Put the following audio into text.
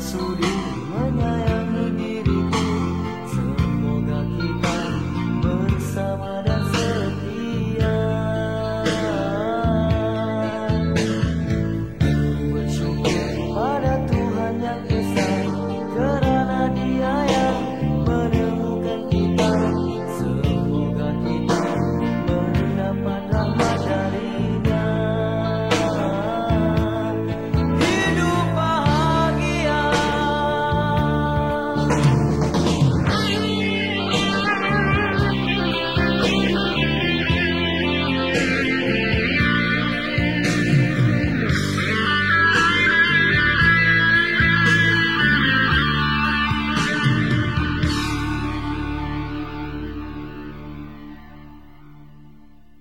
sorrir.